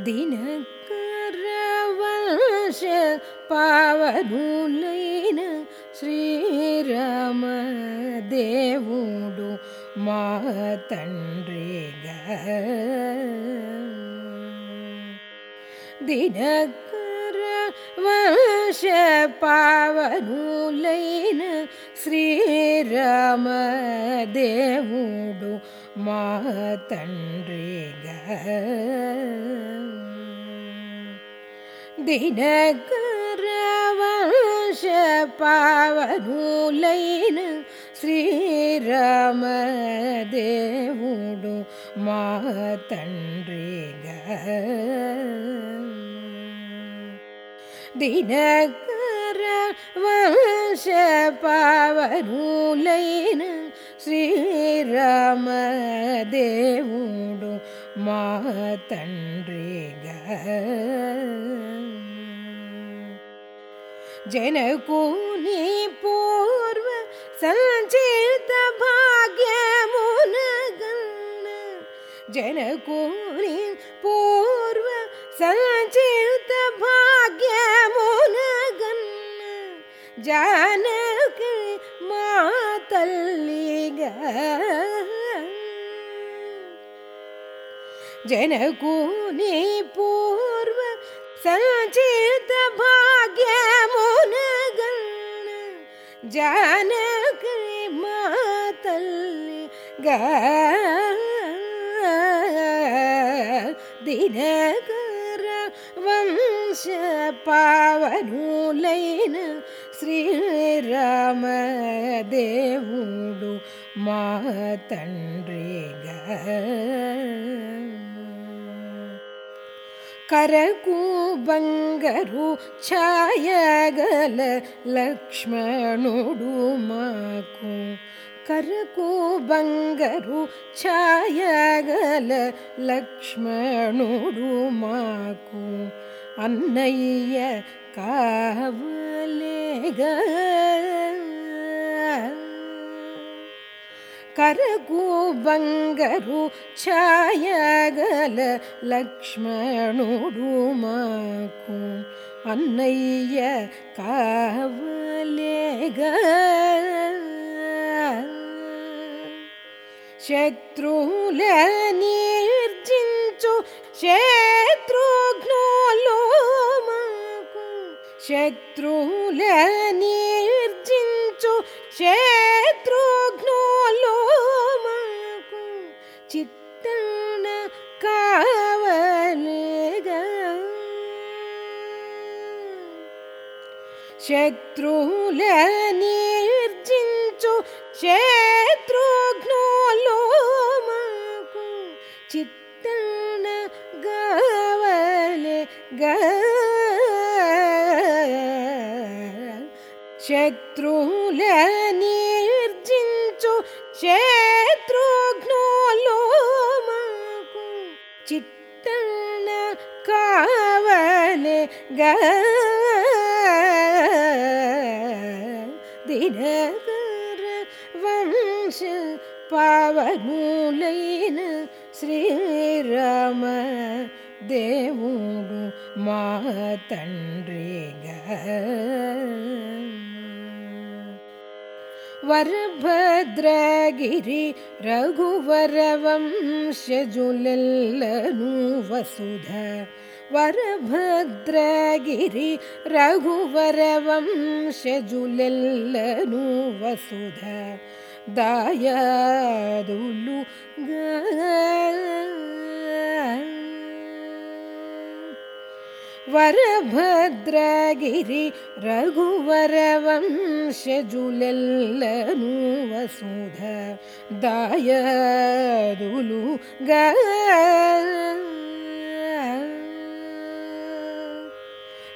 दिनकरवश पावनुलैन श्रीराम देवुडु मातण्ड्रिग दिनकरवश पावनुलैन श्रीराम देवुडु मातण्ड्रिग दिनकरवश पावनुलैन श्रीराम देवुडु मातण्ड्रिग दिनकरवश पावनुलैन श्रीराम देवुडु मातण्ड्रिग जनकुनि पूर्व सञ्चित भाग्यमुनगन् जनकुनि पूर्व सञ्चित भाग्यमुनगन् जानकी मातल्लिग जनकुनि पूर्व सञ्चित भाग्यमुनगन् जानकी मातल्लि ग दिनकर वंश पावनुलैन श्रीराम देवुडु मातण्ड्रिग करकु बङ्गरु छायगल लक्ष्मणुडु माकु करकु बङ्गरु छायगल लक्ष्मणुडु माकु करकुबङ्गरुगल लक्ष्मणय कवलग शत्रु ले निर्जिन् शेत्रुघ्नो लोमः शत्रु ले निर्जिन् शेत्रुघ्न శత్రువుల నిర్జించు శత్రుఘ్నులు మాకు చిట్టణ గావలే గ శత్రువుల నిర్జించు శత్రుఘ్నులు మాకు చిట్టణ కావలే గ దినకర వంశ పావనులైన శ్రీరామ దేవుడు మా తండ్రిగా వరభద్రగిరి రఘువర వంశజులెల్లను వసుధ ವರಭದ್ರಗಿರಿ ರಘುವರವಂಶಜುಲೆಲ್ಲನೂ ವಸುಧ ದಾಯದುಲು ವರಭದ್ರಗಿರಿ ರಘುವರವಂಶಜುಲೆಲ್ಲನೂ ವಸುಧ ದಾಯದುಲು ಗ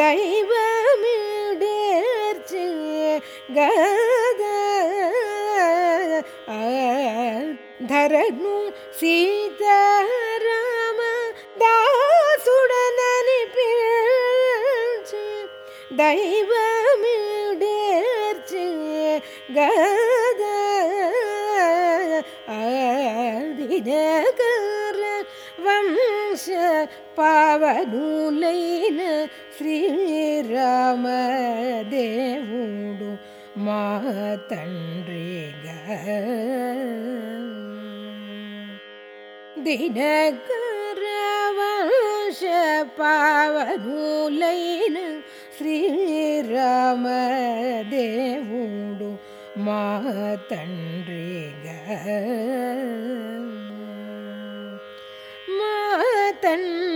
ദൈവമിടേർച്ച് ഗദ ധരണു സീതാരാമ ദാസുടനനിപ്പിച്ച് ദൈവമിടേർച്ച് ഗദ ദിനകര വംശ പാവനൂലൈന పావనులైన శ్రీరామ దేవుడు మా తండ్రిగా దినకర వంశ పావనులైన శ్రీరామ దేవుడు మా తండ్రిగా మా తండ్రిగా